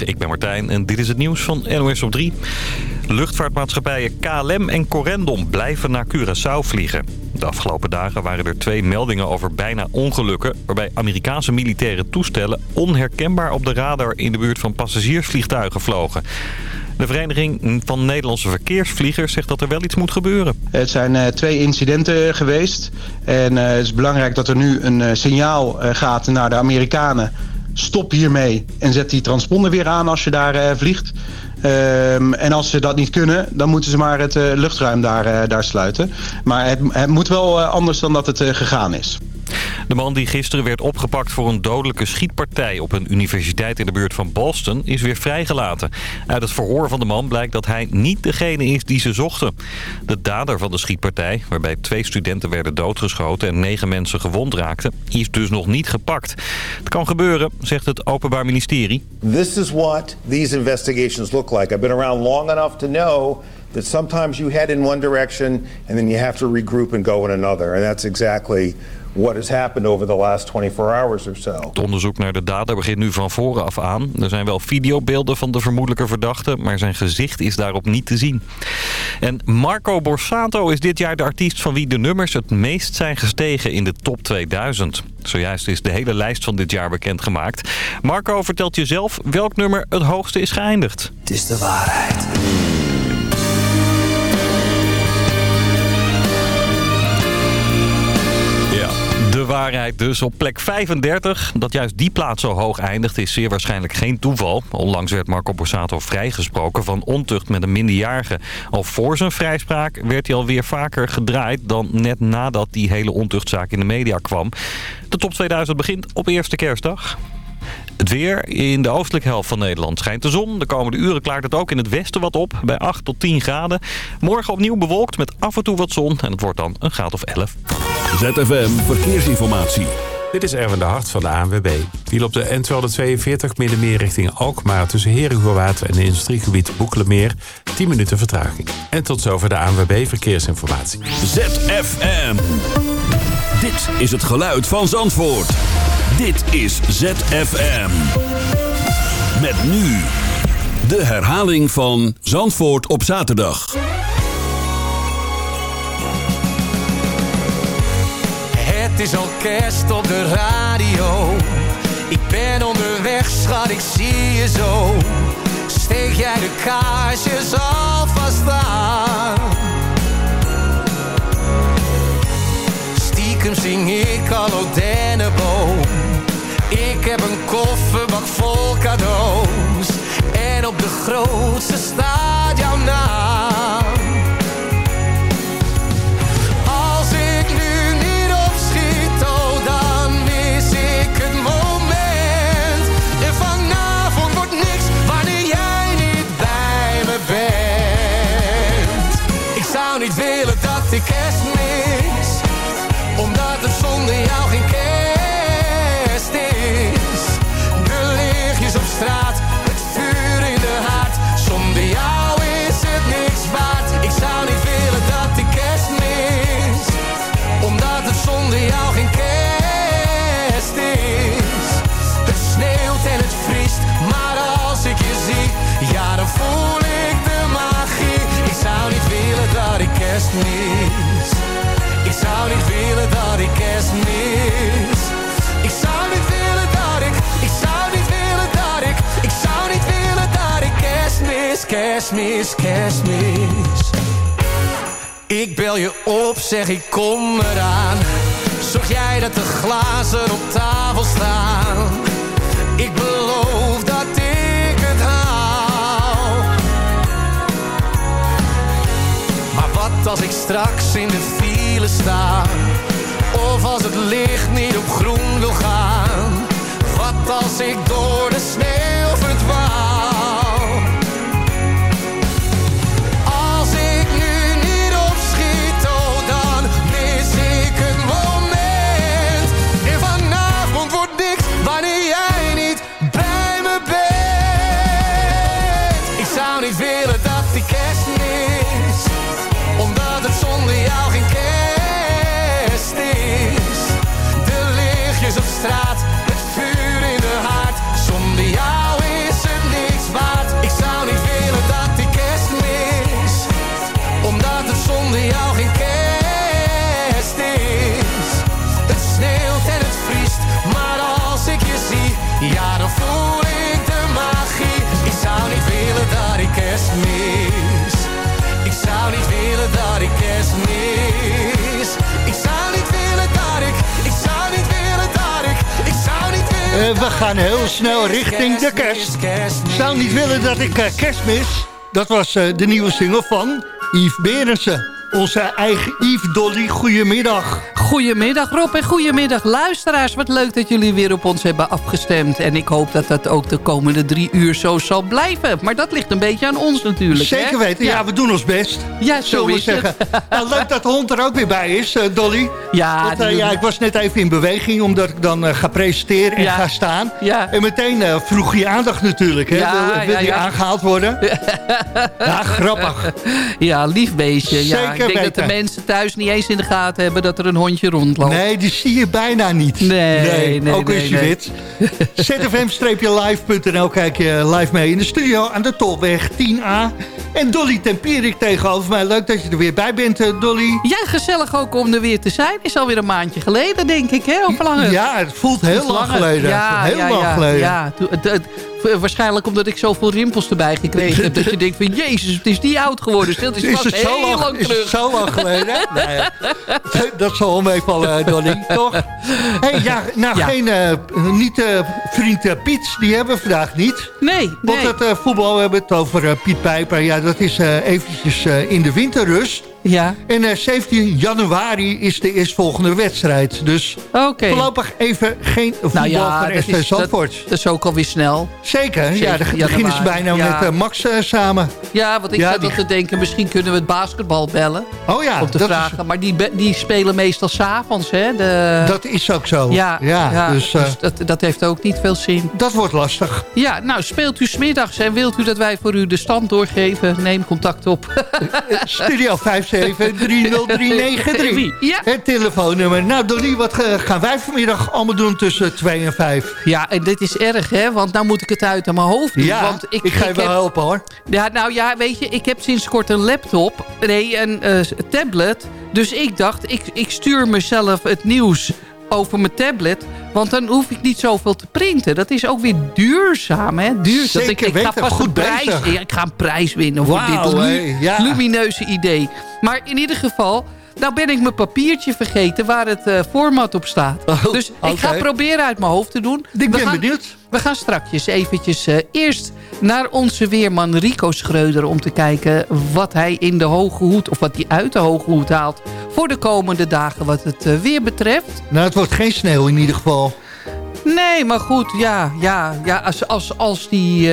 Ik ben Martijn en dit is het nieuws van NOS op 3. Luchtvaartmaatschappijen KLM en Corendon blijven naar Curaçao vliegen. De afgelopen dagen waren er twee meldingen over bijna ongelukken... waarbij Amerikaanse militaire toestellen onherkenbaar op de radar in de buurt van passagiersvliegtuigen vlogen. De Vereniging van Nederlandse Verkeersvliegers zegt dat er wel iets moet gebeuren. Het zijn uh, twee incidenten geweest. En uh, het is belangrijk dat er nu een uh, signaal gaat naar de Amerikanen. Stop hiermee en zet die transponder weer aan als je daar vliegt. Um, en als ze dat niet kunnen, dan moeten ze maar het luchtruim daar, daar sluiten. Maar het, het moet wel anders dan dat het gegaan is. De man die gisteren werd opgepakt voor een dodelijke schietpartij op een universiteit in de buurt van Boston is weer vrijgelaten. Uit het verhoor van de man blijkt dat hij niet degene is die ze zochten. De dader van de schietpartij, waarbij twee studenten werden doodgeschoten en negen mensen gewond raakten, is dus nog niet gepakt. Het kan gebeuren, zegt het Openbaar Ministerie. This is what these investigations look like. I've been around long enough to know that sometimes you head in one direction and then you have to regroup and go in another. And that's exactly what has happened over the last 24 hours or so. Het onderzoek naar de dader begint nu van voren af aan. Er zijn wel videobeelden van de vermoedelijke verdachte, maar zijn gezicht is daarop niet te zien. En Marco Borsato is dit jaar de artiest van wie de nummers het meest zijn gestegen in de top 2000. Zojuist is de hele lijst van dit jaar bekendgemaakt. Marco vertelt je zelf welk nummer het hoogste is geëindigd. Het is de waarheid. Waarheid dus op plek 35. Dat juist die plaats zo hoog eindigt is zeer waarschijnlijk geen toeval. Onlangs werd Marco Borsato vrijgesproken van ontucht met een minderjarige. Al voor zijn vrijspraak werd hij alweer vaker gedraaid... dan net nadat die hele ontuchtzaak in de media kwam. De top 2000 begint op eerste kerstdag. Het weer in de oostelijke helft van Nederland schijnt de zon. De komende uren klaart het ook in het westen wat op, bij 8 tot 10 graden. Morgen opnieuw bewolkt met af en toe wat zon en het wordt dan een graad of 11. ZFM Verkeersinformatie. Dit is Erwin de Hart van de ANWB. Die op de N242 middenmeer richting Alkmaar... tussen Herengewaard en het industriegebied Boekelemeer... 10 minuten vertraging. En tot zover de ANWB Verkeersinformatie. ZFM. Dit is het geluid van Zandvoort. Dit is ZFM. Met nu de herhaling van Zandvoort op zaterdag. Het is al kerst op de radio. Ik ben onderweg, schat, ik zie je zo. Steek jij de kaarsjes alvast aan? Stiekem zing ik al op dennenboom. Ik heb een kofferbak vol cadeaus. En op de grootste staat jouw naam. Mis, kerst mis, kerst mis. Ik bel je op, zeg ik kom eraan. Zorg jij dat de glazen op tafel staan. Ik beloof dat ik het haal. Maar wat als ik straks in de file sta? Of als het licht niet op groen wil gaan? Wat als ik door de sneeuw verdwaal? straat, het vuur in de haard. Zonder jou is het niks waard. Ik zou niet willen dat die kerst mis, omdat het zonder jou geen kerst is. Het sneeuwt en het vriest, maar als ik je zie, ja dan voel ik de magie. Ik zou niet willen dat ik kerst mis. Ik zou niet willen dat ik kerst mis. Eh, we gaan heel snel richting de kerst. Zou niet willen dat ik eh, kerst mis. Dat was eh, de nieuwe single van Yves Berensen. Onze eigen Yves Dolly. Goedemiddag. Goedemiddag Rob en goedemiddag luisteraars. Wat leuk dat jullie weer op ons hebben afgestemd. En ik hoop dat dat ook de komende drie uur zo zal blijven. Maar dat ligt een beetje aan ons natuurlijk. hè? Zeker weten. Ja. we doen ons best. Ja, zo zullen we is het. zeggen. Nou, leuk dat de hond er ook weer bij is, eh, Dolly. Ja, Want, eh, ja, ik was net even in beweging, omdat ik dan eh, ga presenteren en Ja. ga staan. Ja. En meteen vroeg je aandacht natuurlijk. Hè? Wil wil ja. aangehaald worden? ja, grappig. Ja, lief beestje. Ja, Zeker ik denk dat de mensen thuis niet eens in de gaten hebben dat er een hondje rondloopt. Nee, die zie je bijna niet. Nee, nee, Ook nee, is je wit. zfm-live.nl kijk je live mee in de studio aan de Tolweg 10A. En Dolly Tempierik tegenover mij. Leuk dat je er weer bij bent, eh, Dolly. Ja, gezellig ook om er weer te zijn. Is alweer een maandje geleden, denk ik, hè? Of langer? Ja, het voelt heel lang geleden. Ja, heel ja, lang ja, geleden. Ja, het- waarschijnlijk omdat ik zoveel rimpels erbij gekregen heb. dat je denkt van, jezus, het is die oud geworden. Stil, het is, Is het, heel lang, lang is het terug. zo lang geleden? nee, dat zal wel meevallen, eh, Dolly, toch? Hey, ja, nou, Ja. geen eh, niet eh, vriend eh, Piet, die hebben we vandaag niet. Nee, Want nee. het eh, voetbal we hebben het over eh, Piet Pijper. Ja, dat is eh, eventjes eh, in de winterrust. Ja, En eh, 17 januari is de eerstvolgende wedstrijd. Dus oké. voorlopig even geen voetbal Nou ja, voor dat SV is, dat, is ook alweer snel. Zeker, ja, 17 dan beginnen ze bijna ja. met eh, Max eh, samen. Ja, want ik zat die- al te denken, misschien kunnen we het basketbal bellen. Oh ja, om te dat, vragen. Maar die, die spelen meestal s'avonds, hè? De, dat is ook zo. ja, ja, dus, eh, dat, dat heeft ook niet veel zin. dat wordt lastig. Ja, nou, speelt u smiddags en wilt u dat wij voor u de stand doorgeven? Neem contact op. Studio 5730393. Ja. Het telefoonnummer. Nou Dolly, wat gaan wij vanmiddag allemaal doen tussen 2 en 5? Ja, en dit is erg, hè? Want nou moet ik het uit aan mijn hoofd doen. Ja, want ik, ga je wel heb, helpen hoor. Ja, nou ja, weet je, ik heb sinds kort een laptop. Nee, een eh, tablet. Dus ik dacht, ik, ik stuur mezelf het nieuws over mijn tablet. Want dan hoef ik niet zoveel te printen. Dat is ook weer duurzaam, hè? Duur, Zeker dat ik, ik ga vast goed een prijs, bezig. ja, ik ga een prijs winnen voor dit lu- ja. lumineuze idee. Maar in ieder geval... Nou ben ik mijn papiertje vergeten waar het eh, format op staat. Oh, dus ik ga proberen uit mijn hoofd te doen. Ik ben gaan- benieuwd. we gaan straks eventjes eh, eerst naar onze weerman Rico Schreuder... om te kijken wat hij in de hoge hoed, of wat hij uit de hoge hoed haalt... voor de komende dagen wat het eh, weer betreft. Nou, het wordt geen sneeuw in ieder geval. Nee, maar goed, ja, ja, ja als, als, als die,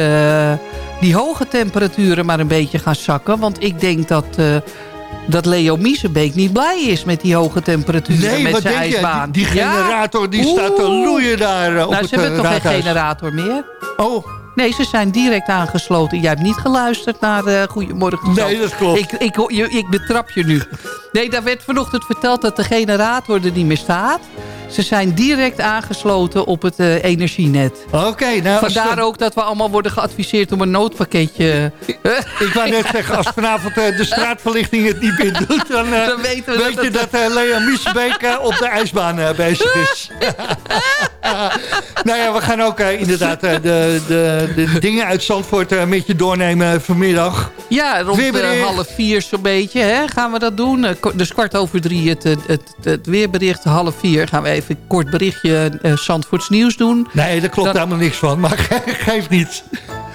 die hoge temperaturen maar een beetje gaan zakken... want ik denk dat... dat Leo Miesenbeek niet blij is met die hoge temperaturen Nee, met wat zijn denk je? ijsbaan. Die, die Ja? generator die staat te loeien daar eh, op Nou, het ze hebben eh, toch geen generator meer? Oh, Nee, ze zijn direct aangesloten. Jij hebt niet geluisterd naar uh, Goedemorgen. Nee, dat klopt. Ik, ik, je, ik betrap je nu. Nee, daar werd vanochtend verteld dat de generator er niet meer staat. Ze zijn direct aangesloten op het eh, energienet. oké. nou, als Vandaar de- ook dat we allemaal worden geadviseerd om een noodpakketje... Ik wou net zeggen, als vanavond eh, de straatverlichting het niet meer doet... dan, eh, Dan weten we weet dat je dat eh, Lea Miesbeek eh, op de ijsbaan eh, bezig is. nou ja, we gaan ook eh, inderdaad eh, de, de, de dingen uit Zandvoort eh, met je doornemen vanmiddag. Ja, rond Weerbericht. uh, half vier zo'n beetje hè, gaan we dat doen. Ko- dus kwart over drie het, het, het, het weerbericht. Half vier gaan we even een kort berichtje Zandvoorts nieuws doen. Nee, daar klopt Dan- helemaal niks van, maar ge- geeft niet.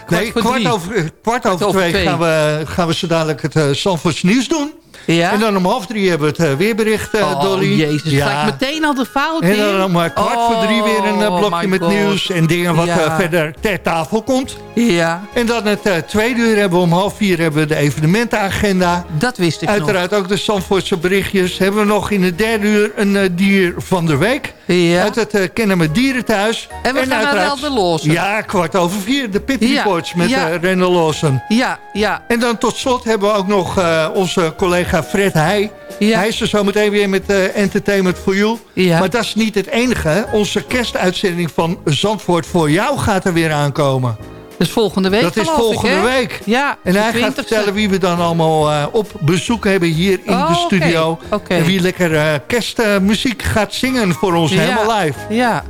Nee, voor kwart over, eh, kwart over over twee, twee. Gaan, we, gaan we zo dadelijk het Zandvoorts nieuws doen. Ja? En dan om half drie hebben we het uh, weerbericht, uh, oh, Dolly. jezus. Ga ik meteen al de fout in? En dan om uh, kwart voor drie weer een uh, Oh, blokje met God. nieuws en dingen wat Ja. uh, verder ter tafel komt. Ja, En dan het uh, tweede uur hebben we om half vier hebben we de evenementenagenda. dat wist ik Uiteraard ook de Zandvoortse berichtjes. Hebben we nog in het derde uur een uh, dier van de week. Ja. Uit het uh, Kennen met Dierenthuis. En we gaan naar uiteraard- Relde Lawson. Ja, kwart over vier. De Pit Ja, Reports met ja. ja. Rendel Lawson. ja, ja, En dan tot slot hebben we ook nog uh, onze collega Fred Heij. Hij is er zo meteen weer met eh, Entertainment for You. Maar dat is niet het enige. Onze kerstuitzending van Zandvoort voor jou gaat er weer aankomen. Dus volgende week Dat is volgende week. Ja, en hij gaat vertellen wie we dan allemaal eh, op bezoek hebben hier in de oh, studio. En wie lekker eh, kerstmuziek gaat zingen voor ons helemaal live. Ja.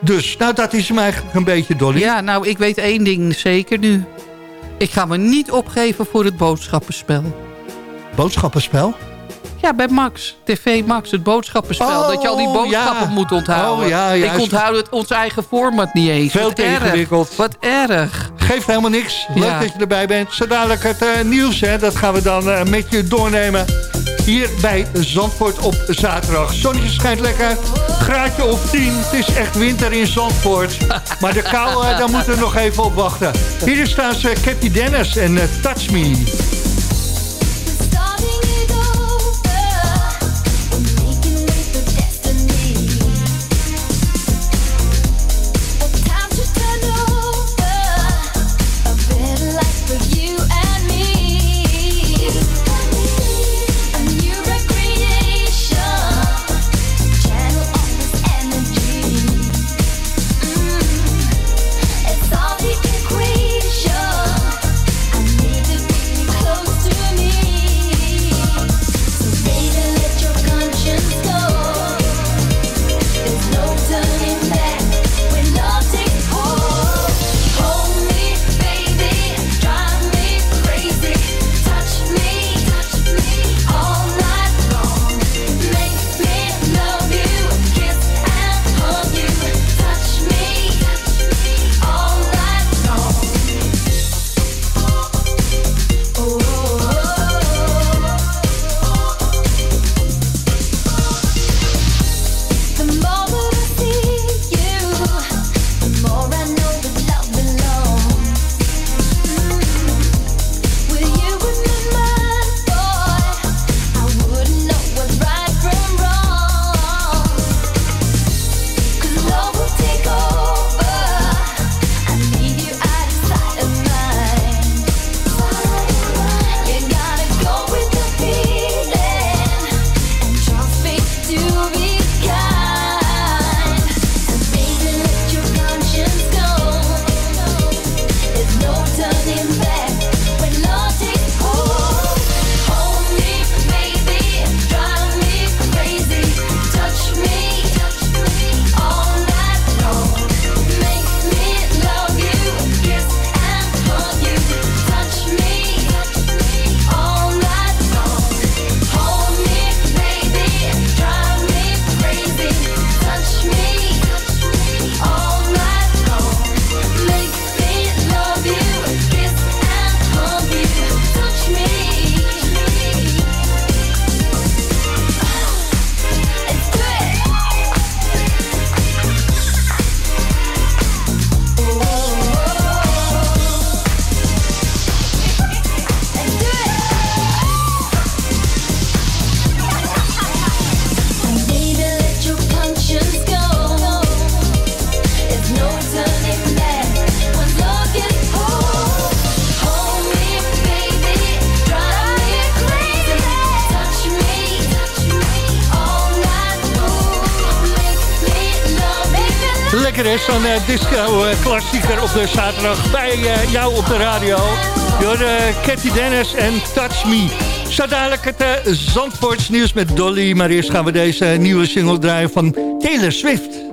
Dus, nou dat is hem eigenlijk een beetje dolly. Ja, nou ik weet één ding zeker nu. Ik ga me niet opgeven voor het boodschappenspel boodschappenspel? Ja, bij Max. TV Max, het boodschappenspel. Dat je al die oh, boodschappen moet onthouden. Oh, Ik onthoud het, ons eigen format niet eens. Veel te ingewikkeld. Wat erg. Geeft helemaal niks. Leuk dat je erbij bent. Zo dadelijk het eh, nieuws, hè, dat gaan we dan eh, met je doornemen. Hier bij Zandvoort op zaterdag. Zonnetje schijnt lekker. Graadje of 10. Het is echt winter in Zandvoort. Maar de kou, eh, daar moeten we nog even op wachten. Hier staan ze Cathy Dennis en Touch Me. van eh, disco eh, klassieker op de zaterdag bij eh, jou op de radio. Door Cathy Dennis en Touch Me. Zo dadelijk het Zandvoorts nieuws met Dolly. Maar eerst gaan we deze nieuwe single draaien van Taylor Swift.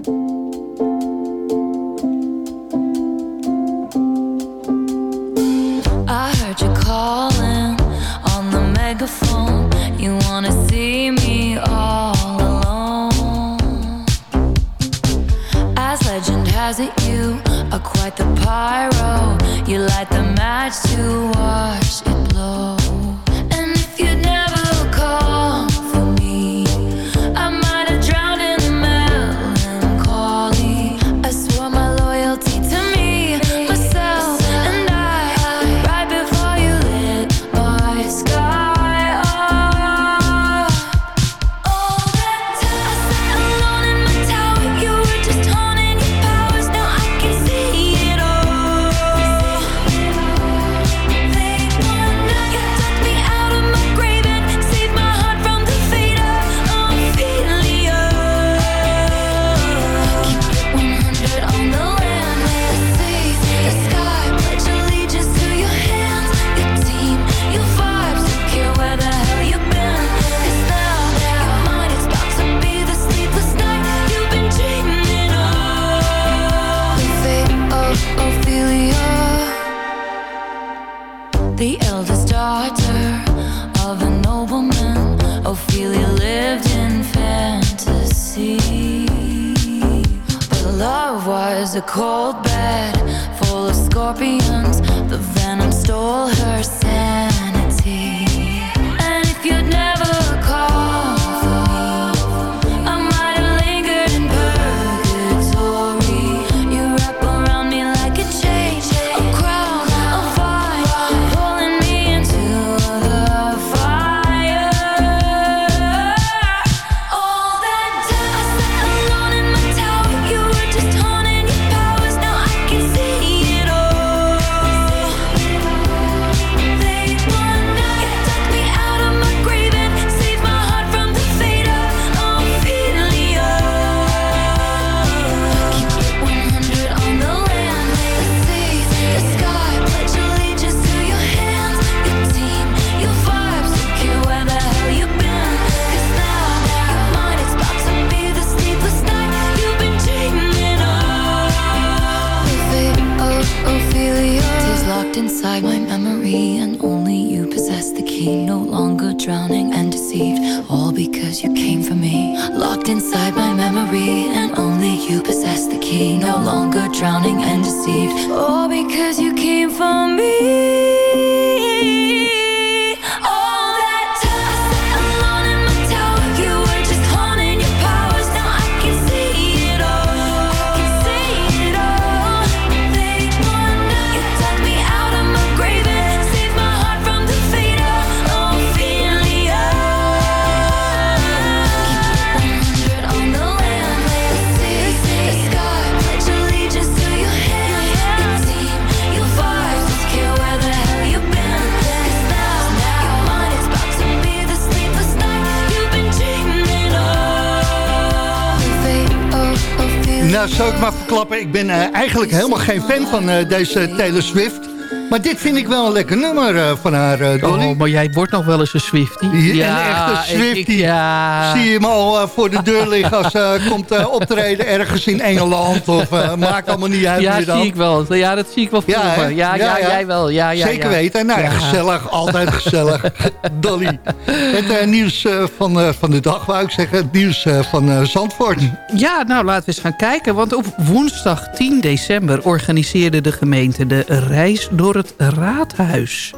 Ik ben eh, eigenlijk helemaal geen fan van eh, deze Taylor Swift. Maar dit vind ik wel een lekker nummer eh, van haar, eh, Dolly. Oh, maar jij wordt nog wel eens een Swiftie. Ja, een echte ik- ik- Swiftie. ja. Zie je hem al eh, voor de deur liggen als ze komt eh, optreden ergens in Engeland of eh, maakt allemaal niet uit Ja, dan. zie ik wel. Ja, dat zie ik wel voor Ja. Ja, ja, Ja, ja. jij wel. Ja, ja, Zeker ja. weten. Nou ja, gezellig. Altijd gezellig. Dolly. Het nieuws eh, van, eh, van de dag, wou ik zeggen. Het nieuws eh, van eh, Zandvoort. Ja, nou laten we eens gaan kijken. Want op woensdag 10 december organiseerde de gemeente de reis door het raadhuis.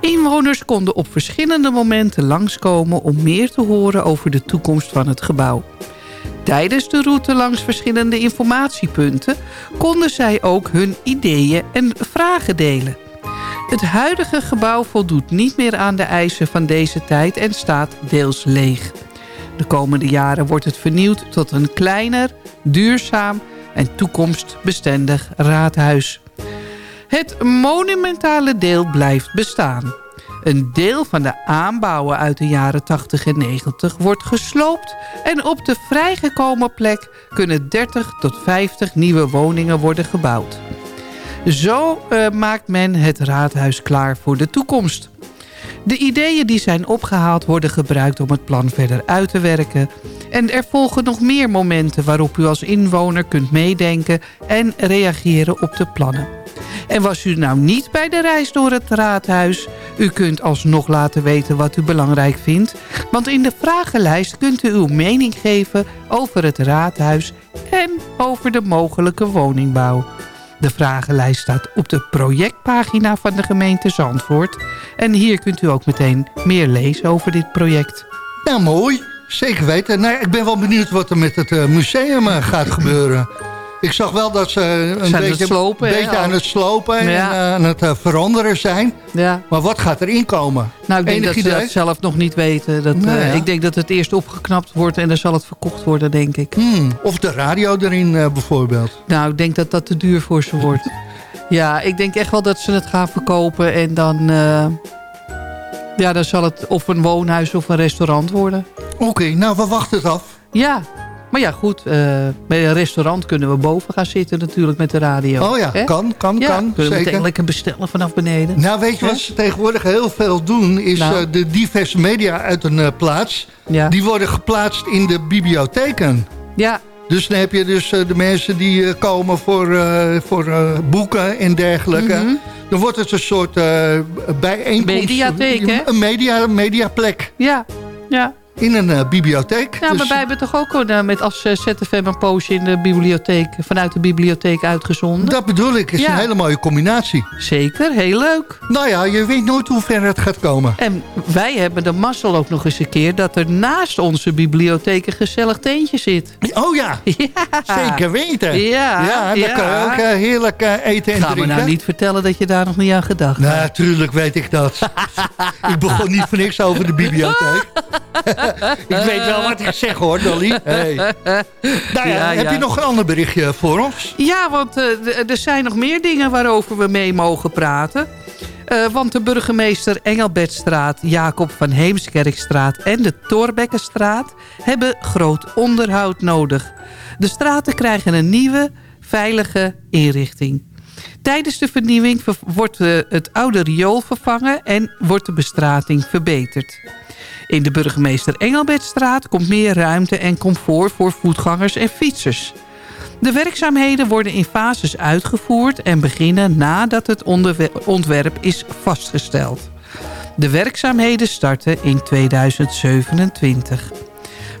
Inwoners konden op verschillende momenten langskomen om meer te horen over de toekomst van het gebouw. Tijdens de route langs verschillende informatiepunten konden zij ook hun ideeën en vragen delen. Het huidige gebouw voldoet niet meer aan de eisen van deze tijd en staat deels leeg. De komende jaren wordt het vernieuwd tot een kleiner, duurzaam en toekomstbestendig raadhuis. Het monumentale deel blijft bestaan. Een deel van de aanbouwen uit de jaren 80 en 90 wordt gesloopt... en op de vrijgekomen plek kunnen 30 tot 50 nieuwe woningen worden gebouwd. Zo eh, maakt men het raadhuis klaar voor de toekomst. De ideeën die zijn opgehaald worden gebruikt om het plan verder uit te werken. En er volgen nog meer momenten waarop u als inwoner kunt meedenken en reageren op de plannen. En was u nou niet bij de reis door het raadhuis? U kunt alsnog laten weten wat u belangrijk vindt. Want in de vragenlijst kunt u uw mening geven over het raadhuis en over de mogelijke woningbouw. De vragenlijst staat op de projectpagina van de gemeente Zandvoort. En hier kunt u ook meteen meer lezen over dit project. Nou, mooi. Zeker weten. Nou, ik ben wel benieuwd wat er met het eh, museum eh, gaat gebeuren. Ik zag wel dat ze een Zijn aan het beetje, slopen, beetje aan het slopen en eh, aan het eh, veranderen zijn. Ja. Maar wat gaat erin komen? Nou, ik denk Enig dat ze dat zelf nog niet weten. Dat, Nou eh, ja. Ik denk dat het eerst opgeknapt wordt en dan zal het verkocht worden, denk ik. Hmm, of de radio erin bijvoorbeeld. Nou, ik denk dat dat te duur voor ze wordt. Ja, ik denk echt wel dat ze het gaan verkopen en dan... ja, dan zal het of een woonhuis of een restaurant worden. Oké, nou we wachten het af. Ja, maar ja, goed. eh, bij een restaurant kunnen we boven gaan zitten natuurlijk met de radio. Oh ja, kan, kan, Ja, kan. kunnen we Zeker. meteen lekker bestellen vanaf beneden. Nou, weet je wat ze tegenwoordig heel veel doen? Is Nou. eh, de diverse media uit een eh, plaats. Ja. Die worden geplaatst in de bibliotheken. Ja, Dus dan heb je dus de mensen die komen voor, voor boeken en dergelijke. Mhm. Dan wordt het een soort eh bijeenkomst. Mediatheek, hè? Een media, mediaplek Ja, ja. In een eh, bibliotheek. Ja, Dus- maar wij hebben toch ook eh, met als eh, ZFM een poosje in de bibliotheek, vanuit de bibliotheek uitgezonden? Dat bedoel ik, is Ja. een hele mooie combinatie. Zeker, heel leuk. Nou ja, je weet nooit hoe ver het gaat komen. En wij hebben de mazzel ook nog eens een keer... dat er naast onze bibliotheek een gezellig teentje zit. Oh ja, Ja. zeker weten. Ja, ja dan ja. kan je ook heerlijk eten en Ga me drinken. nou niet vertellen dat je daar nog niet aan gedacht hebt. Natuurlijk weet ik dat. ik begon niet voor niks over de bibliotheek. ik weet wel wat ik zeg hoor, Dolly. Hey. Nou ja, Ja, heb ja. je nog een ander berichtje voor ons? Ja, want eh, er zijn nog meer dingen waarover we mee mogen praten. Eh, want de burgemeester Engelbertstraat, Jacob van Heemskerkstraat en de Torbekkenstraat hebben groot onderhoud nodig. De straten krijgen een nieuwe, veilige inrichting. Tijdens de vernieuwing ver- wordt het oude riool vervangen en wordt de bestrating verbeterd. In de burgemeester Engelbertstraat komt meer ruimte en comfort voor voetgangers en fietsers. De werkzaamheden worden in fases uitgevoerd en beginnen nadat het ontwerp is vastgesteld. De werkzaamheden starten in 2027.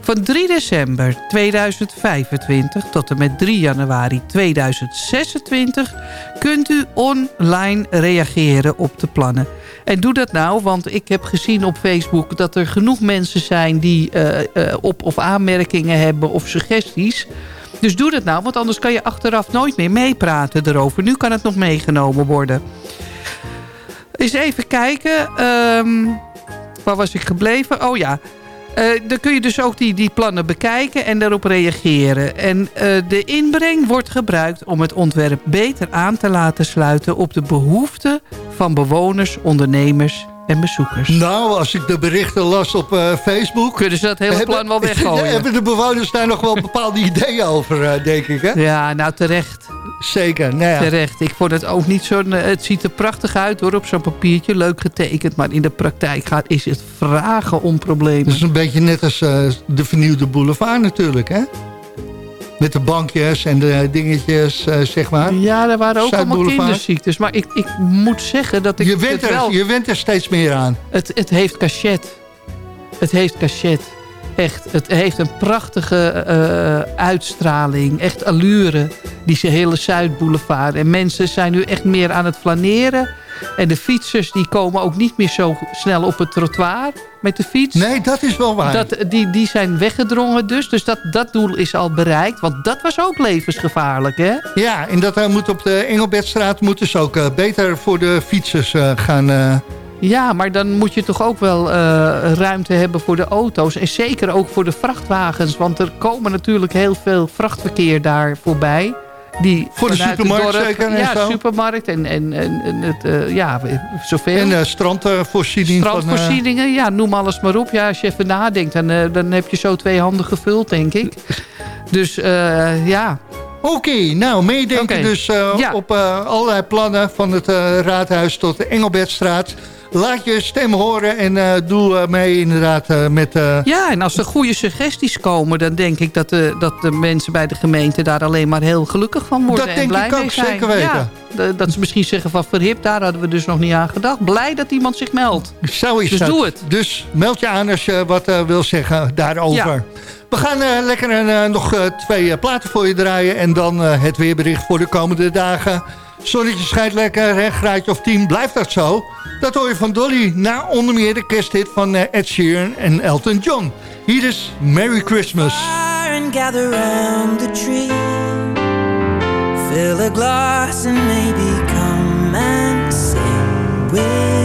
Van 3 december 2025 tot en met 3 januari 2026 kunt u online reageren op de plannen. En doe dat nou, want ik heb gezien op Facebook dat er genoeg mensen zijn die eh, eh, op- of aanmerkingen hebben of suggesties. Dus doe dat nou, want anders kan je achteraf nooit meer meepraten erover. Nu kan het nog meegenomen worden. Eens even kijken. ehm, waar was ik gebleven? Oh ja. Eh, dan kun je dus ook die, die plannen bekijken en daarop reageren. En eh, de inbreng wordt gebruikt om het ontwerp beter aan te laten sluiten... op de behoeften van bewoners, ondernemers en bezoekers. Nou, als ik de berichten las op eh, Facebook... Kunnen ze dat hele hebben- plan wel weggooien? hebben de bewoners daar nog wel bepaalde ideeën over, denk ik, hè? Ja, nou terecht. Zeker, nou ja. Terecht. Ik vond het ook niet zo'n... eh, Het ziet er prachtig uit hoor, op zo'n papiertje. Leuk getekend. Maar in de praktijk gaat, is het vragen om problemen. Dat is een beetje net als eh, de vernieuwde boulevard natuurlijk, hè? Met de bankjes en de dingetjes, eh, zeg maar. Ja, daar waren ook allemaal kinderziektes. Maar ik, ik moet zeggen dat ik Je went, er, wel... je went er steeds meer aan. Het, het heeft cachet. Het heeft cachet. Echt. Het heeft een prachtige eh, uitstraling. Echt allure. Die hele Zuidboulevard. En mensen zijn nu echt meer aan het flaneren. En de fietsers die komen ook niet meer zo snel op het trottoir met de fiets. Nee, dat is wel waar. Dat, die, die zijn weggedrongen dus. Dus dat, dat doel is al bereikt. Want dat was ook levensgevaarlijk, hè? Ja, en dat eh, moet op de Engelbertstraat moeten ze ook eh, beter voor de fietsers gaan... Ja, maar dan moet je toch ook wel eh, ruimte hebben voor de auto's. En zeker ook voor de vrachtwagens. Want er komen natuurlijk heel veel vrachtverkeer daar voorbij. Die Voor de supermarkt dorp- zeker en Ja, zo? supermarkt en, en, en, en het, eh, ja, zoveel. en eh, strandvoorziening van... eh, Strandvoorzieningen, ja, noem alles maar op. Ja, als je even nadenkt, dan, dan heb je zo twee handen gevuld, denk ik. Dus ja, Oké, nou, meedenken dus eh, Ja. op eh, allerlei plannen van het eh, raadhuis tot de Engelbertstraat. Laat je stem horen en doe mee inderdaad met... Ja, en als er goede suggesties komen... dan denk ik dat de, dat de mensen bij de gemeente daar alleen maar heel gelukkig van worden. Dat en denk blij ik ook, mee zijn. zeker weten. Ja, dat ze misschien zeggen van verhip, daar hadden we dus nog niet aan gedacht. Blij dat iemand zich meldt. Zo is Dus dat. doe het. Dus meld je aan als je wat wil zeggen daarover. Ja. We gaan eh, lekker eh, nog eh, twee platen voor je draaien... en dan het weerbericht voor de komende dagen. Zonnetje schijnt lekker, hè, graadje of 10. Blijft dat zo? Dat hoor je van Dolly. Na onder meer de kersthit van Ed Sheeran en Elton John. Hier is Merry Christmas. Fill glass and maybe come and sing with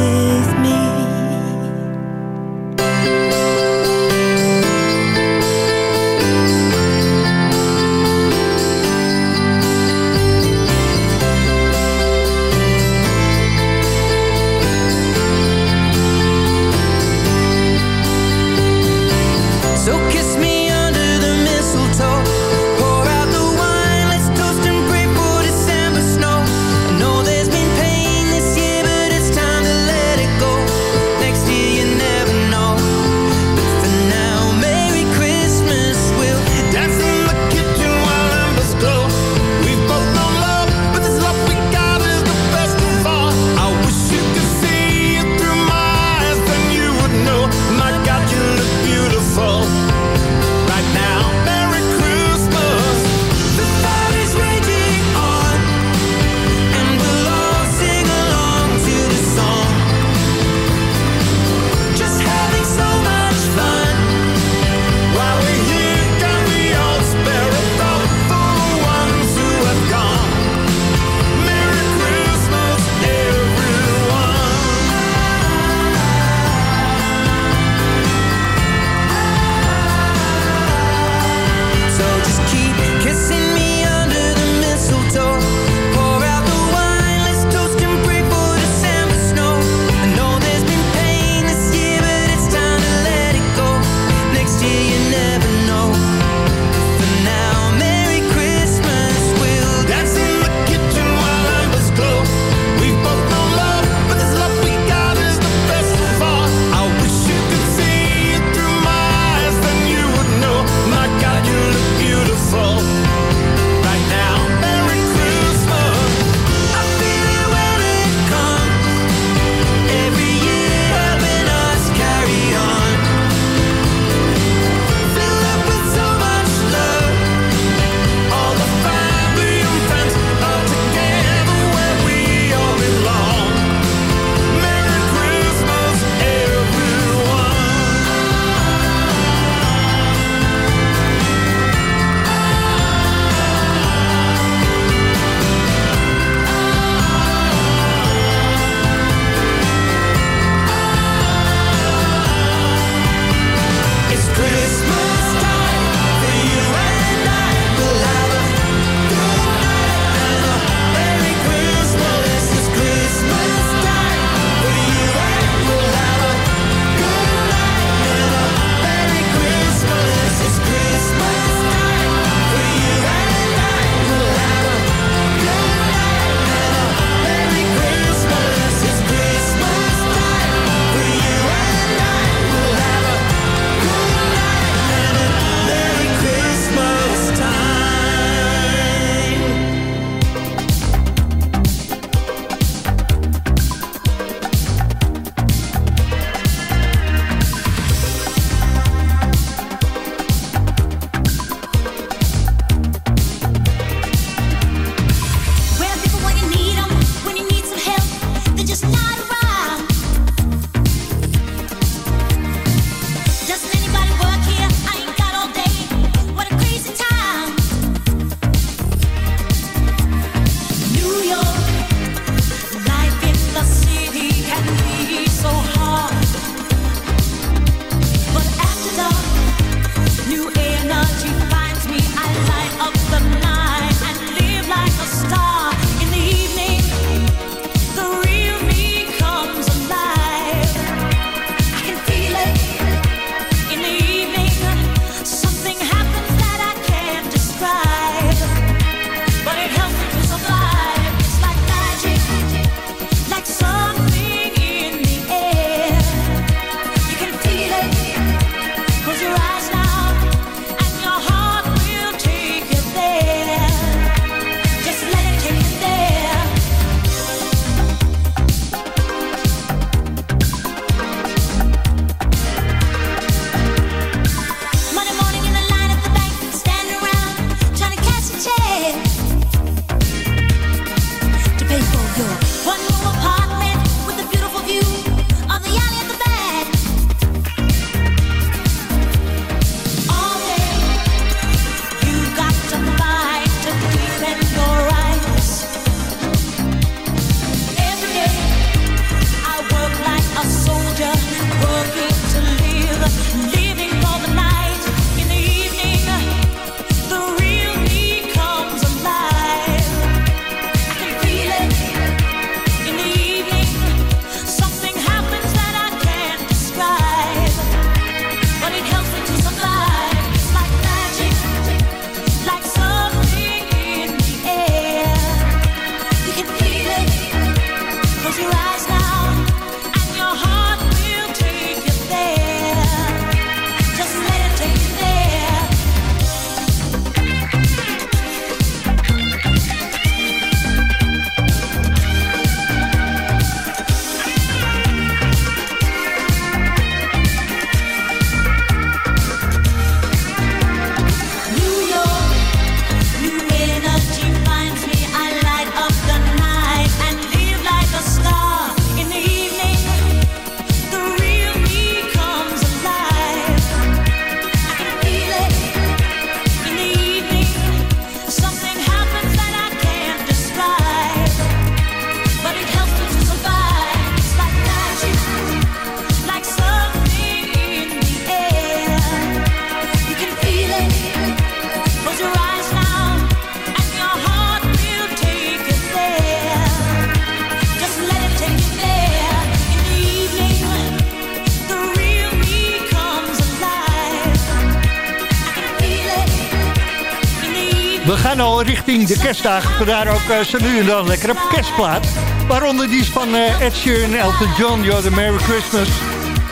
kerstdagen. Vandaar ook uh, zo nu en dan lekker op kerstplaat. Waaronder die is van uh, Ed Sheeran en Elton John. Yo, the Merry Christmas.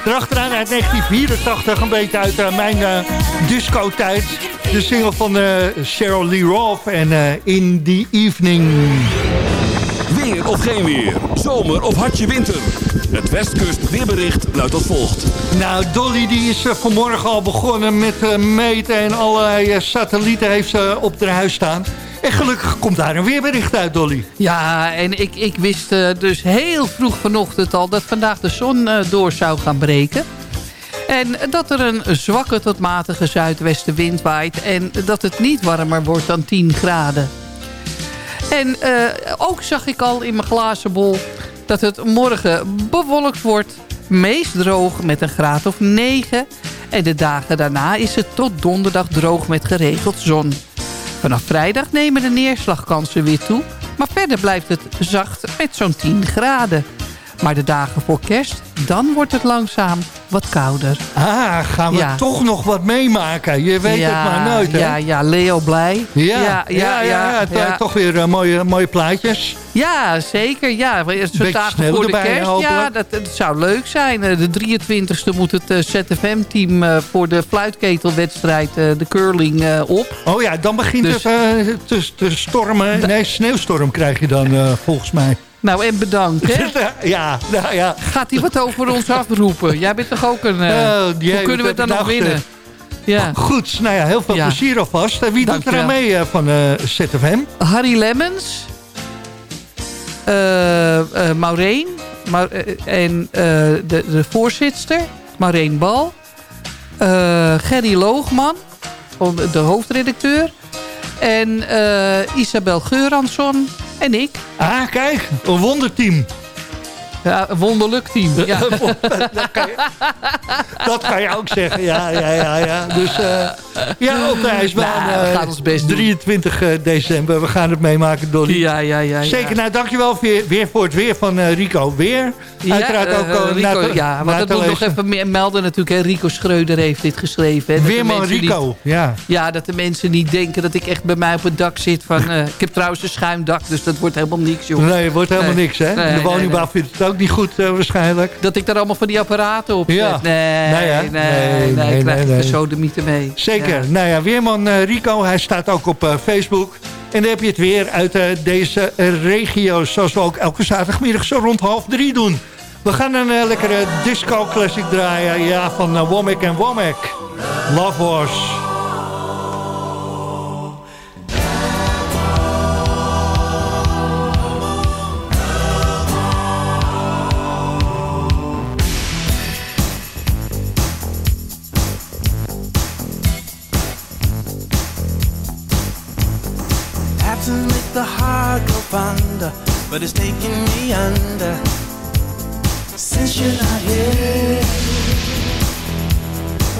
Erachteraan uit 1984. Een beetje uit uh, mijn disco-tijd. De single van Cheryl Lee Roth en In the Evening. Weer of geen weer. Zomer of hartje winter. Het Westkust weerbericht luidt als volgt. Nou, Dolly die is vanmorgen al begonnen met meten en allerlei satellieten heeft ze op haar huis staan. En gelukkig komt daar een weerbericht uit, Dolly. Ja, en ik, ik wist uh, dus heel vroeg vanochtend al dat vandaag de zon uh, door zou gaan breken. En dat er een zwakke tot matige zuidwestenwind waait. En dat het niet warmer wordt dan 10 graden. En uh, ook zag ik al in mijn glazen bol dat het morgen bewolkt wordt. Meest droog met een graad of 9. En de dagen daarna is het tot donderdag droog met geregeld zon. Vanaf vrijdag nemen de neerslagkansen weer toe. Maar verder blijft het zacht met zo'n 10 graden. Maar de dagen voor kerst, dan wordt het langzaam wat kouder. Ah, gaan we ja. toch nog wat meemaken. Je weet ja, het maar nooit, hè? Ja, ja, Leo blij. Ja, ja, ja. ja, ja toch weer uh, mooie, mooie plaatjes. Ja, zeker. Ja, zo'n dagen voor de kerst. Hopelijk. Ja, dat, dat, zou leuk zijn. De 23e moet het uh, ZFM-team uh, voor de fluitketelwedstrijd, de curling, op. Oh ja, dan begint dus, het te, te, stormen. Nee, sneeuwstorm krijg je dan volgens mij. Nou, en bedankt, hè? ja, nou ja. Gaat hij wat over ons afroepen? Jij bent toch ook een... Uh, oh, hoe kunnen we het dan nog winnen? Ja. Goed, nou ja, heel veel ja. plezier alvast. Wie Dank doet er aan mee uh, van uh, ZFM? Harry Lemmens. Uh, Maureen. Ma en de, de voorzitter. Maureen Bal. Gerry Loogman. De hoofdredacteur. En Isabel Geuransson. En ik. Ah, kijk. Een wonderteam. Ja, een wonderlijk team. Ja. dat, kan je, dat kan je ook zeggen. Ja, ja, ja. ja. Dus uh, ja, op de ijsbaan. Nou, we gaan ons best 23 doen. december. We gaan het meemaken, Dolly. Ja, ja, ja. Zeker. Ja. Nou, dankjewel weer, weer voor het weer van uh, Rico. Weer. Ja, Uiteraard ook uh, Rico, na, Ja, want dat moet nog even melden natuurlijk. Hè. Rico Schreuder heeft dit geschreven. Hè, Weerman Rico, niet, ja. Ja, dat de mensen niet denken dat ik echt bij mij op het dak zit. Van, ik heb trouwens een schuin dak, dus dat wordt helemaal niks, joh. Nee, het wordt helemaal nee. niks, hè. Nee, de woningbouw vindt het ook niet goed, waarschijnlijk. Dat ik daar allemaal van die apparaten op zet. Nee, nee, nee, nee, nee, ik krijg de sodemieten mee. Zeker. Nou ja, Weerman uh, Rico, hij staat ook op uh, Facebook. En dan heb je het weer uit deze regio's. Zoals we ook elke zaterdagmiddag zo rond half drie doen. We gaan een lekkere disco classic draaien. Ja, van Womack en Womack. Love Wars. But it's taking me under. Since you're not here,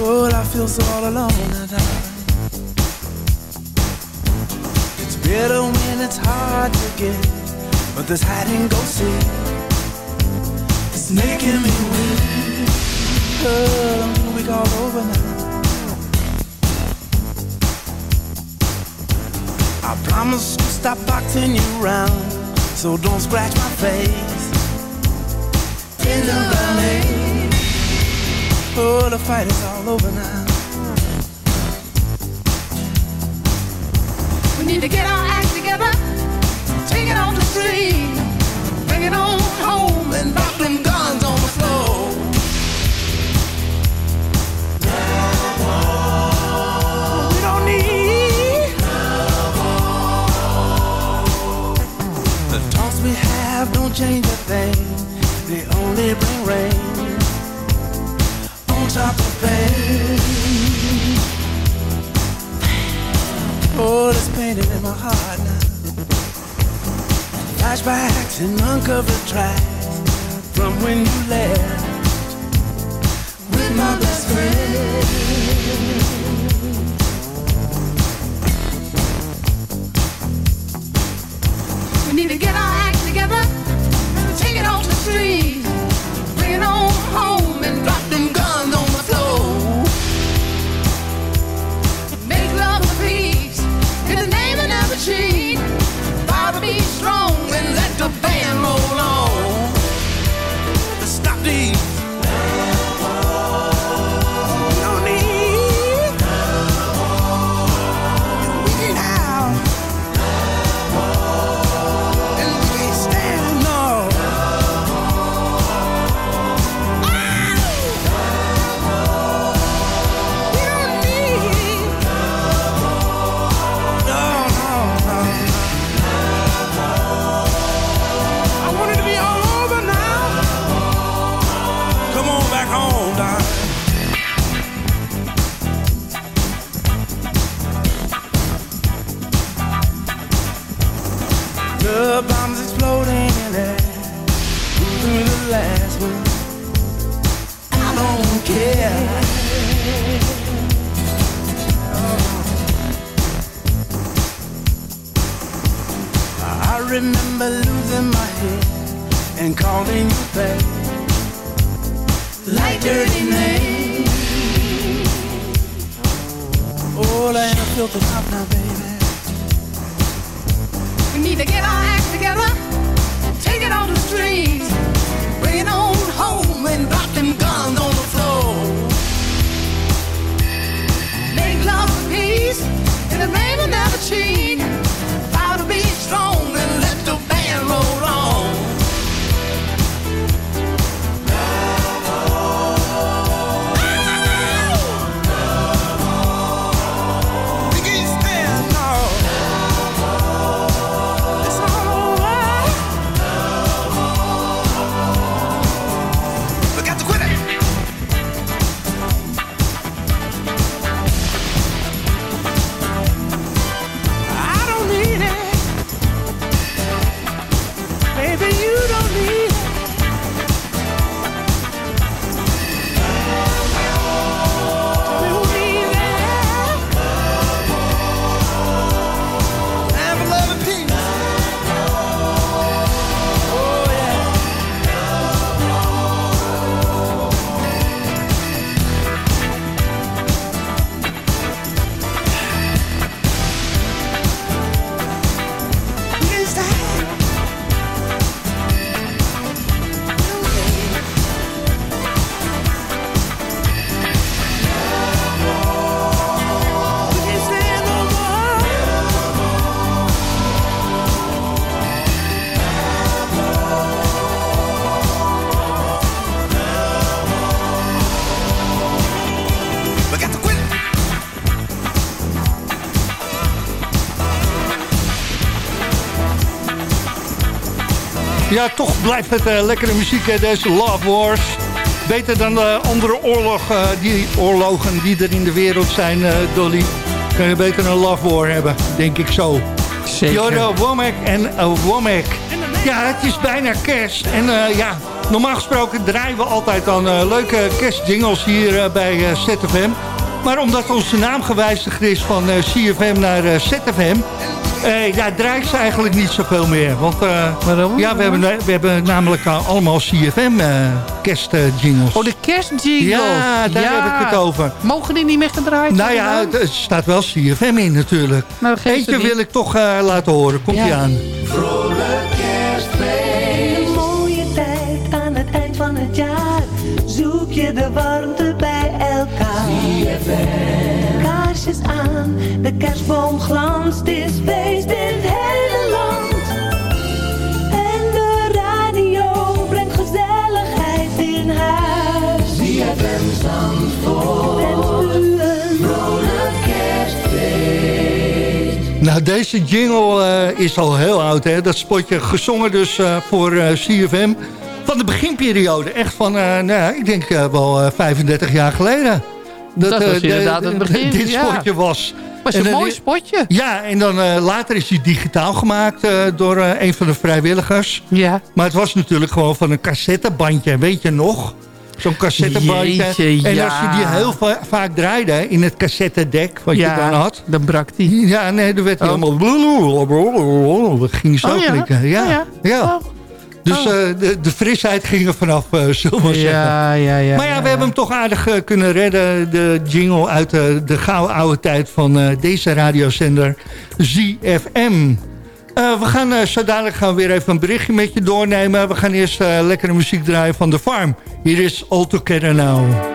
oh, I feel so all alone at times. It's bitter when it's hard to get, but this hide and go seek it's making me weak. Oh, I'm weak all over now. I promise to stop boxing you round, so don't scratch my face. Tender by me. Oh, the fight is all over now. We need to get our act together, take it on the street, bring it on home, and drop them guns on the floor. Change a thing. They only bring rain on top of pain. Oh, there's pain in my heart now. Flashbacks and uncovered tracks from when you left with my best friend. We need to get our and calling you back. Like dirty. Oh, I top now, Ja, toch blijft het eh, lekkere muziek, hè, deze Love Wars. Beter dan de andere oorlog, eh, die oorlogen die er in de wereld zijn, eh, Dolly. Kun je beter een Love War hebben, denk ik zo. Zeker. Jodo Womack en Womack. Ja, het is bijna kerst. En eh, ja, normaal gesproken draaien we altijd dan eh, leuke kerstjingles hier eh, bij eh, ZFM. Maar omdat onze naam gewijzigd is van eh, CFM naar eh, ZFM... eh, ja, draait ze eigenlijk niet zoveel meer. Want eh, ja, we hebben, we hebben namelijk allemaal CFM eh kerstjingles. Oh, de kerstjingles. Ja, daar Ja. heb ik het over. Mogen die niet meer gedraaid Nou ja, dan? er staat wel CFM in natuurlijk. Nou, Eentje wil ik toch laten horen. Komt Ja. ie aan. Kerstboom glanst. Het is feest in het hele land. En de radio brengt gezelligheid in huis. U een vrolijk kerstfeest. Nou, deze jingle eh, is al heel oud, hè? Dat spotje gezongen dus eh, voor eh, CFM. Van de beginperiode. Echt van, eh, nou ja, ik denk eh, wel eh, 35 jaar geleden. Dat was eh, de- inderdaad het begin, Dit spotje. Was En een dan- mooi spotje. Ja, en dan eh, later is hij digitaal gemaakt eh, door eh, een van de vrijwilligers. Ja. Maar het was natuurlijk gewoon van een cassettebandje, weet je nog? Zo'n cassettebandje. Jeetje, en ja. als je die heel va- vaak draaide in het cassettedek, wat Ja, je dan had. Dan brak die. Ja, nee, dan werd hij Oh. allemaal... Dat ging zo Oh ja? klinken. Ja, Oh ja? ja. Oh. Dus Oh. eh, de, de frisheid ging er vanaf, eh zullen we maar zeggen. Ja, ja, ja. Maar ja, we hebben hem toch aardig eh, kunnen redden. De jingle uit de gouden oude tijd van deze radiozender ZFM. We gaan zo dadelijk gaan we weer even een berichtje met je doornemen. We gaan eerst lekkere muziek draaien van The Farm. Hier is All Together Now.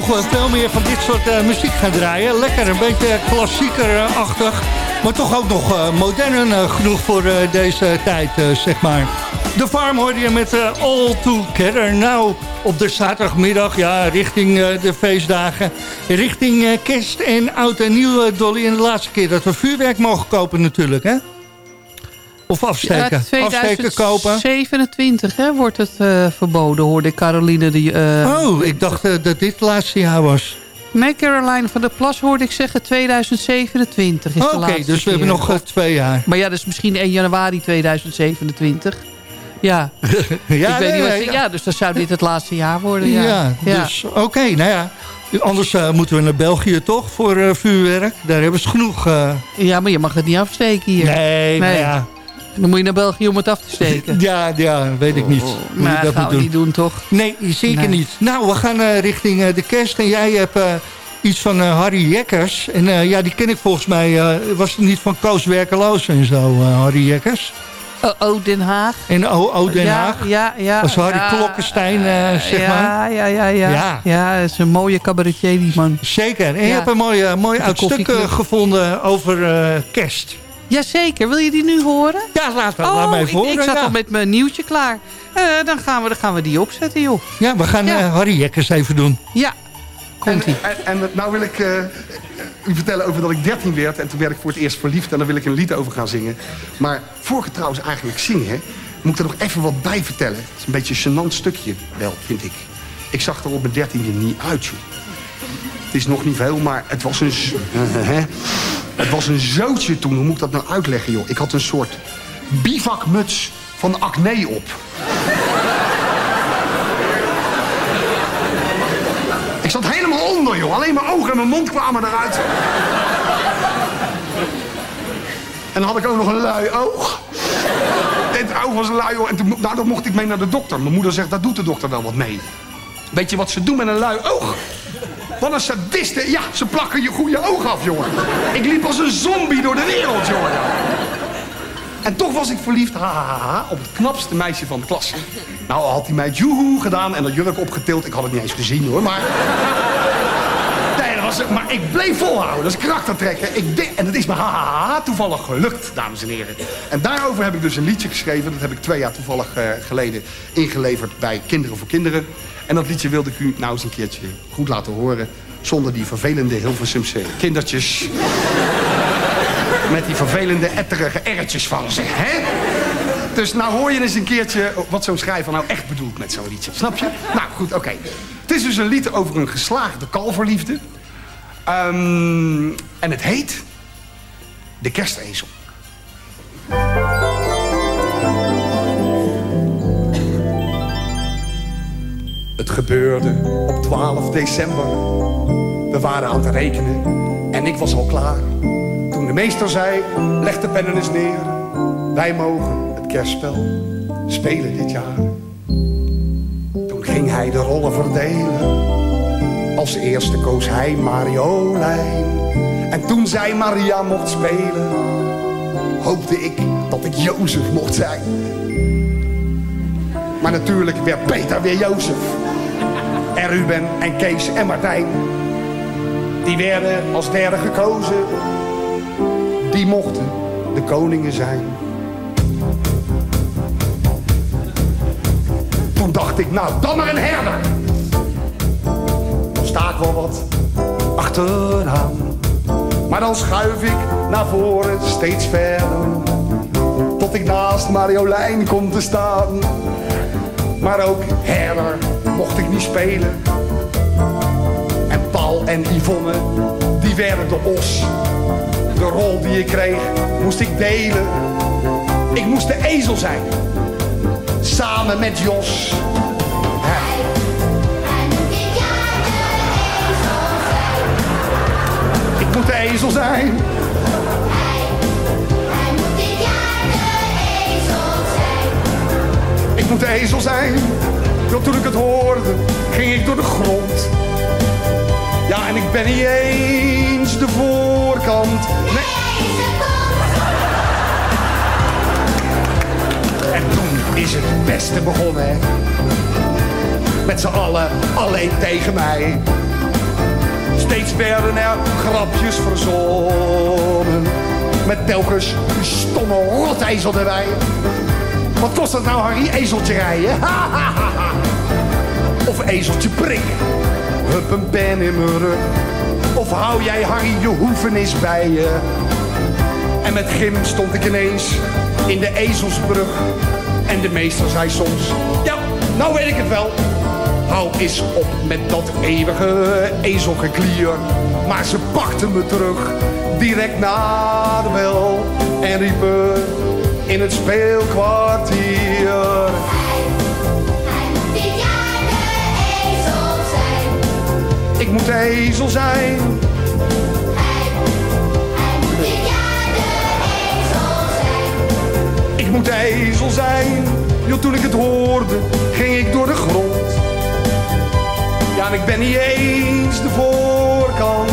Mogen we veel meer van dit soort eh, muziek gaan draaien. Lekker, een beetje klassieker-achtig. Maar toch ook nog eh, modern eh, genoeg voor deze tijd, zeg maar. De Farm hoorde je met eh, All Together. Nou, op de zaterdagmiddag, ja, richting de feestdagen. Richting kerst en oud en nieuw, Dolly. En de laatste keer dat we vuurwerk mogen kopen natuurlijk, hè? Of afsteken. afsteken kopen. 2027 hè, wordt het eh, verboden, hoorde Caroline. Die, eh, Oh, ik dacht eh, dat dit het laatste jaar was. Nee, Caroline van der Plas hoorde ik zeggen 2027 is de Oké, laatste dus we hebben nog twee jaar. Maar ja, dat is misschien 1 januari 2027. Ja, Ja, ik weet niet wat nee, ja. ja, dus dan zou dit het laatste jaar worden. Ja, Ja, dus oké, nou ja. Anders moeten we naar België toch voor vuurwerk. Daar hebben ze genoeg. Ja, maar je mag het niet afsteken hier. Nee, nou ja. Dan moet je naar België om het af te steken. Ja, ja, weet ik niet. Je maar dat gaan we doen. niet doen, toch? Nee, zeker Nee. niet. Nou, we gaan eh, richting eh, de kerst. En jij hebt eh, iets van Harry Jekkers. En ja, die ken ik volgens mij. was het niet van Koos Werkeloos en zo, Harry Jekkers? Oh, oh, Den Haag. En O, o Den ja, Haag? Ja, ja. Dat is Harry ja, Klokkenstein, zeg ja, maar. Ja, ja, ja. Ja. Ja, dat is een mooie cabaretier, die man. Zeker. En je Ja. hebt een mooi, mooi oud stuk gevonden over kerst. Jazeker, wil je die nu horen? Ja, laat, Oh, laat mij ik, voor. ik zat ja. al met mijn nieuwtje klaar. Eh, dan, gaan we, dan gaan we die opzetten, joh. ja, we gaan Ja. eh, Harry Jekkers even doen. Ja, komt-ie. En, en nou wil ik eh, u vertellen over dat ik 13 werd en toen werd ik voor het eerst verliefd en daar wil ik een lied over gaan zingen. Maar voor ik het trouwens eigenlijk zing, hè, moet ik er nog even wat bij vertellen. Het is een beetje een gênant stukje wel, vind ik. Ik zag er op mijn dertiende niet uit, joh. Is nog niet veel, maar het was een, hè, het was een zootje toen. Hoe moet ik dat nou uitleggen, joh? Ik had een soort bivakmuts van acne op. Ik zat helemaal onder, joh. Alleen mijn ogen en mijn mond kwamen eruit. En dan had ik ook nog een lui oog. Dit oog was lui oog. En toen, nou, mocht ik mee naar de dokter. Mijn moeder zegt, daar doet de dokter wel wat mee. Weet je wat ze doen met een lui oog? Wat een sadiste. Ja, ze plakken je goede oog af, jongen. Ik liep als een zombie door de wereld, jongen. En toch was ik verliefd ha, ha, ha, op het knapste meisje van de klas. Nou had hij mij joehoe gedaan en dat jurk opgetild. Ik had het niet eens gezien hoor, maar... Dat maar ik bleef volhouden. Dat is karaktertrekken. Ik de- en het is me ha, toevallig gelukt, dames en heren. En daarover heb ik dus een liedje geschreven. Dat heb ik twee jaar toevallig eh, geleden ingeleverd bij Kinderen voor Kinderen. En dat liedje wilde ik u nou eens een keertje goed laten horen. Zonder die vervelende Hilversumse kindertjes met die vervelende etterige erretjes van ze, hè? Dus nou hoor je eens een keertje wat zo'n schrijver nou echt bedoelt met zo'n liedje. Snap je? Nou, goed, oké. Het is dus een lied over een geslaagde kalverliefde. Ehm, en het heet... De Kerstezel. Het gebeurde op 12 december. We waren aan het rekenen en ik was al klaar. Toen de meester zei, leg de pennen eens neer. Wij mogen het kerstspel spelen dit jaar. Toen ging hij de rollen verdelen. Als eerste koos hij Marjolein. En toen zij Maria mocht spelen, hoopte ik dat ik Jozef mocht zijn. Maar natuurlijk werd Peter weer Jozef. En Ruben en Kees en Martijn. Die werden als derde gekozen. Die mochten de koningen zijn. Toen dacht ik, nou dan maar een herder. Sta ik wel wat achteraan. Maar dan schuif ik naar voren steeds verder. Tot ik naast Marjolein kom te staan. Maar ook herder mocht ik niet spelen. En Paul en Yvonne, die werden de os. De rol die ik kreeg, moest ik delen. Ik moest de ezel zijn. Samen met Jos. Moet de ezel zijn. Ik moet de ezel zijn. Want toen ik het hoorde, ging ik door de grond. Ja, en ik ben niet eens de voorkant. En toen is het beste begonnen, met z'n allen alleen tegen mij. Steeds werden er grapjes verzonnen. Met telkens die stomme rotezel erbij. Wat kost dat nou, Harry? Ezeltje rijden? of ezeltje prikken? Hup een pen in mijn rug. Of hou jij, Harry, je hoevenis bij je? En met Gim stond ik ineens in de ezelsbrug. En de meester zei soms, ja, nou weet ik het wel. Hou eens op met dat eeuwige ezelgeklier. Maar ze pakten me terug, direct na de bel. En riepen in het speelkwartier. Ik moet de ezel zijn. Ik moet de ezel zijn. Jo, toen ik het hoorde, ging ik door de grond. En ik ben niet eens de voorkant.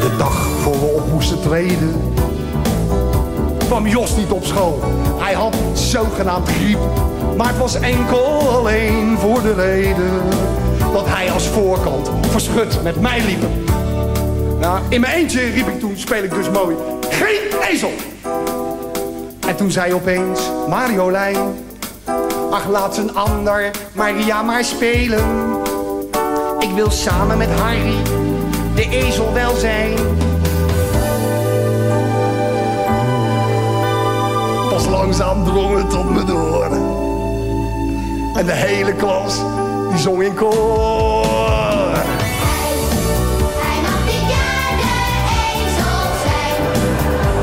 De dag voor we op moesten treden, kwam Jos niet op school. Hij had zogenaamd griep, maar het was enkel alleen voor de reden dat hij als voorkant verschut met mij liep. Nou, in mijn eentje riep ik toen, speel ik dus mooi, geen ezel! En toen zei opeens Marjolein, ach laat een ander Maria maar spelen. Ik wil samen met Harry de ezel wel zijn. Pas langzaam drong het tot me door. En de hele klas, die zong in koor.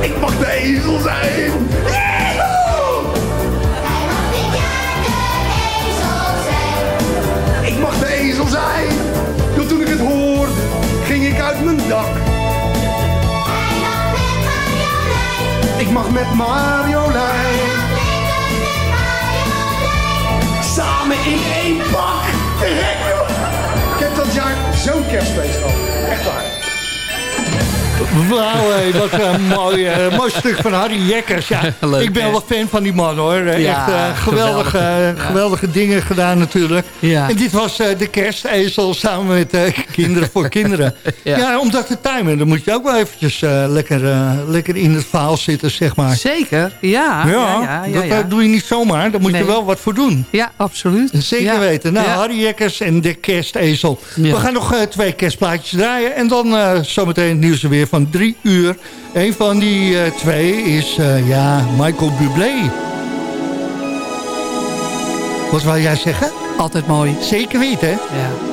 Ik mag de ezel zijn. Mag met Marjolein. Samen in één pak. Ik heb dat jaar zo'n kerstfeest gehad. Echt waar. Wauw, wat een mooi, eh, mooi stuk van Harry Jekkers. Ja, Leuk, ik ben hè? wel fan van die man hoor. Eh, Ja, Echt eh, geweldige. Ja. geweldige dingen gedaan natuurlijk. Ja. En dit was eh, de kerstezel samen met eh, Kinderen voor Kinderen. ja. Ja. om dat te timen, dan moet je ook wel eventjes eh, lekker, eh, lekker in het verhaal zitten, zeg maar. Zeker, ja. Ja, ja, ja, ja, dat eh, doe je niet zomaar. Daar moet je wel wat voor doen. Ja, absoluut. Zeker weten. Nou. Harry Jekkers en de kerstezel. We gaan nog eh, twee kerstplaatjes draaien. En dan eh, zometeen het nieuws er weer van drie uur. Een van die eh, twee is, eh, ja, Michael Bublé. Wat wil jij zeggen? Altijd mooi. Zeker weten, hè? Ja.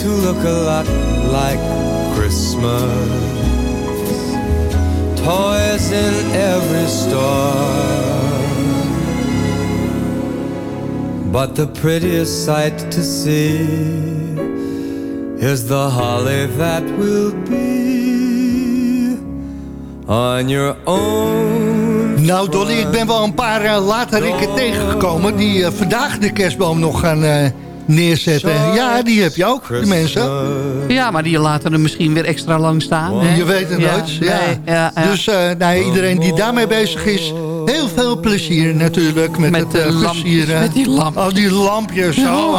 To look a lot like Christmas. Toys in every store. But the prettiest sight to see is the holly that will be on your own. Nou Dolly, ik ben wel een paar uh, laterikken tegengekomen... die uh, vandaag de kerstboom nog gaan uh, neerzetten. Ja, die heb je ook, de mensen. Ja, maar die laten er misschien weer extra lang staan. Hè? Je weet het Ja, nooit. Ja. nee, ja, ja. Dus nou, iedereen die daarmee bezig is... heel veel plezier natuurlijk met, Met het de uh, lampjes, versieren. met die lampjes. Oh, die lampjes. Zo.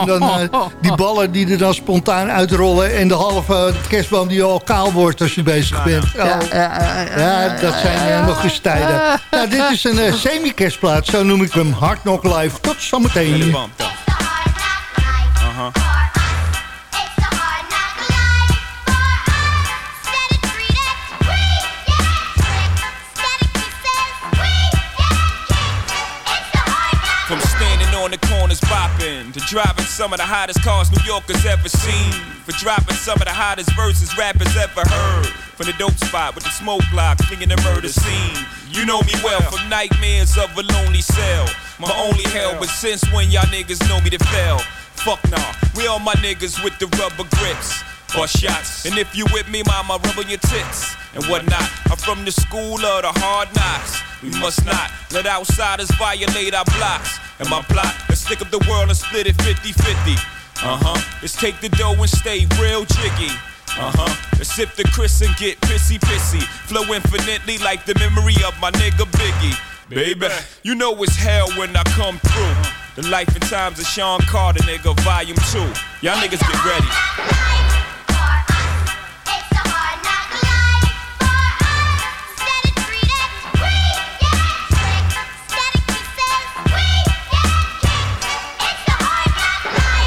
En dan, eh, die ballen die er dan spontaan uitrollen... en de halve kerstboom die al kaal wordt als je bezig bent. Oh. Ja, dat zijn eh, nog eens tijden. Nou, dit is een eh, semi-kerstplaat, zo noem ik hem. Hard Knock Live. Tot zometeen. Uh-huh. From standing on the corners bopping to driving some of the hottest cars New Yorkers ever seen. For dropping some of the hottest verses rappers ever heard. From the dope spot with the smoke block, flinging the murder scene. You know me well from nightmares of a lonely cell. My only hell, but since when y'all niggas know me to fail? Fuck nah, we all my niggas with the rubber grips. Or shots, and if you with me, mama, rub on your tits and whatnot. I'm from the school of the hard knocks. We must not let outsiders violate our blocks. And my plot, let's stick up the world and split it 50 50. Uh huh. Let's take the dough and stay real jiggy. Uh huh. Let's sip the Chris and get pissy pissy. Flow infinitely like the memory of my nigga Biggie. Baby, you know it's hell when I come through. The life and times of Sean Carter, nigga, volume 2. Y'all niggas get ready.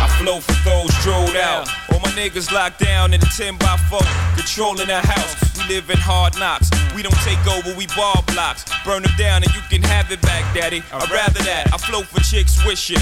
I flow for those drilled out. All my niggas locked down in a 10 by 4, controlling the house. Live in hard knocks. We don't take over, we ball blocks. Burn them down and you can have it back, daddy. I'd rather that. I flow for chicks wishing.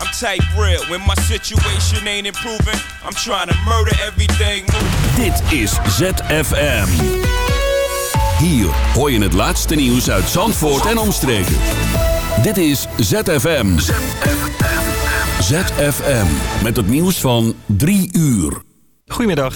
I'm tight real. When my situation ain't improving, I'm trying to murder everything. Dit is ZFM. Hier hoor je het laatste nieuws uit Zandvoort en omstreken. Dit is ZFM. ZFM. Met het nieuws van 3 uur. Goedemiddag,